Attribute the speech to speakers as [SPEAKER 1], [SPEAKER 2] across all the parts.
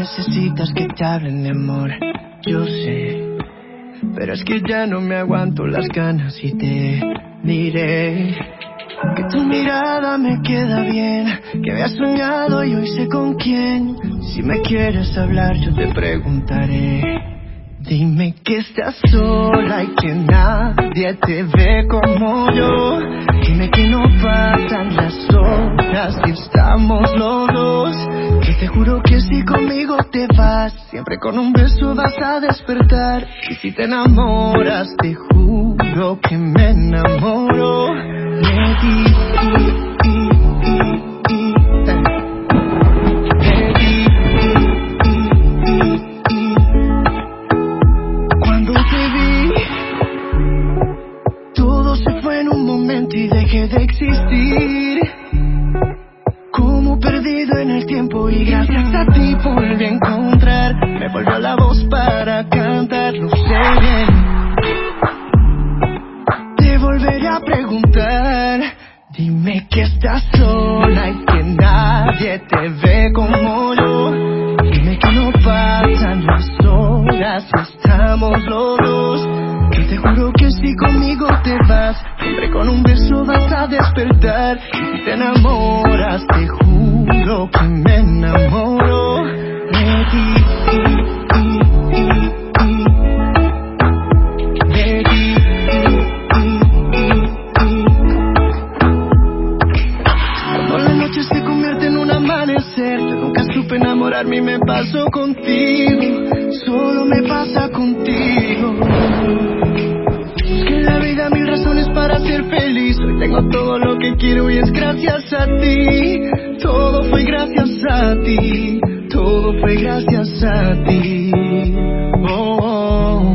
[SPEAKER 1] necesitas que te hablen de amor, yo sé. Pero es que ya no me aguanto las ganas y te diré que tu mirada me queda bien, que había soñado y hoy sé con quién. Si me quieres hablar yo te preguntaré. Dime que estás sola y que nadie te ve como yo. Dime que no pasan las horas y estamos los dos. Que te juro que si conmigo te vas, siempre con un beso vas a despertar. Y si te enamoras, te juro que me enamoro en el tiempo y gracias a ti volví a encontrar. Me volvió la voz para cantar, lo sé bien. Te volveré a preguntar. Dime que estás sola y que nadie te ve como yo. Dime que no pasan las horas y estamos los dos. Que te juro que si conmigo te vas, siempre con un beso vas a despertar. Y si te enamoras, te juro que me enamoro de ti. Ti. Cuando la noche se convierte en un amanecer, nunca supe enamorarme y me pasó contigo, solo me pasa contigo. En la vida mil razones para ser feliz, hoy tengo todo lo que quiero y es gracias a ti, todo fue gracias a ti, todo fue gracias a ti. Oh, oh,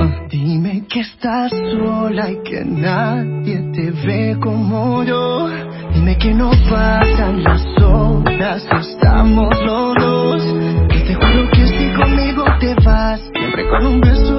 [SPEAKER 1] oh. Dime que estás sola y que nadie te ve como yo. Dime que no pasan las horas, estamos los dos. Y te juro que si conmigo te vas, siempre con un beso.